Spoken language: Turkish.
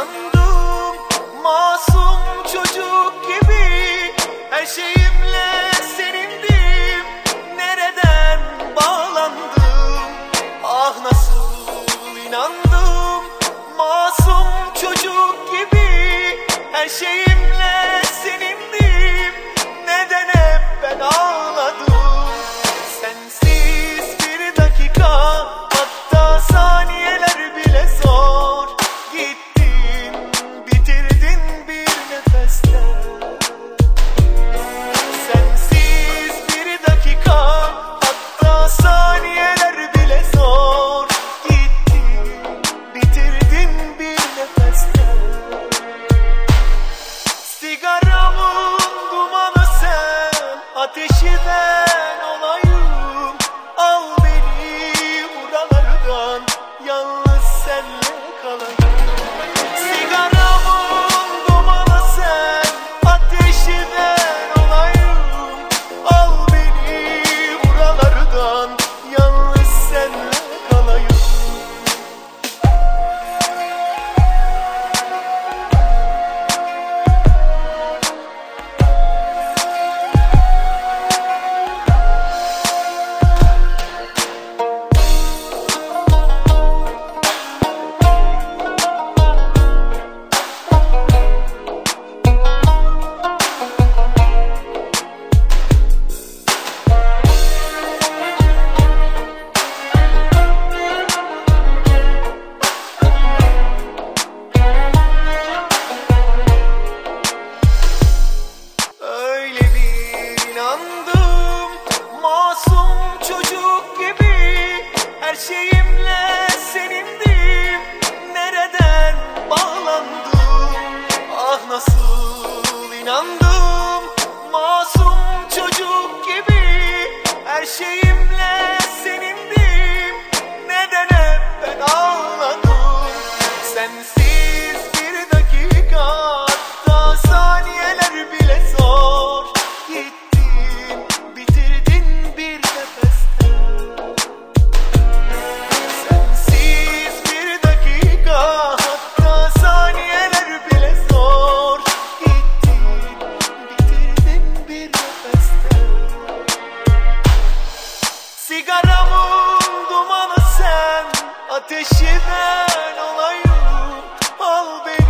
Sandım masum çocuk gibi. Her şeyimle senindim. Nereden bağlandım? Ah nasıl inandım? Masum çocuk gibi. Her şeyim color. Sensiz bir dakika hatta saniyeler bile zor. Gittin bitirdin bir nefeste. Sensiz bir dakika hatta saniyeler bile zor. Gittin bitirdin bir nefeste. Sigaramın dumanı sen ateşi ben olayım. moving.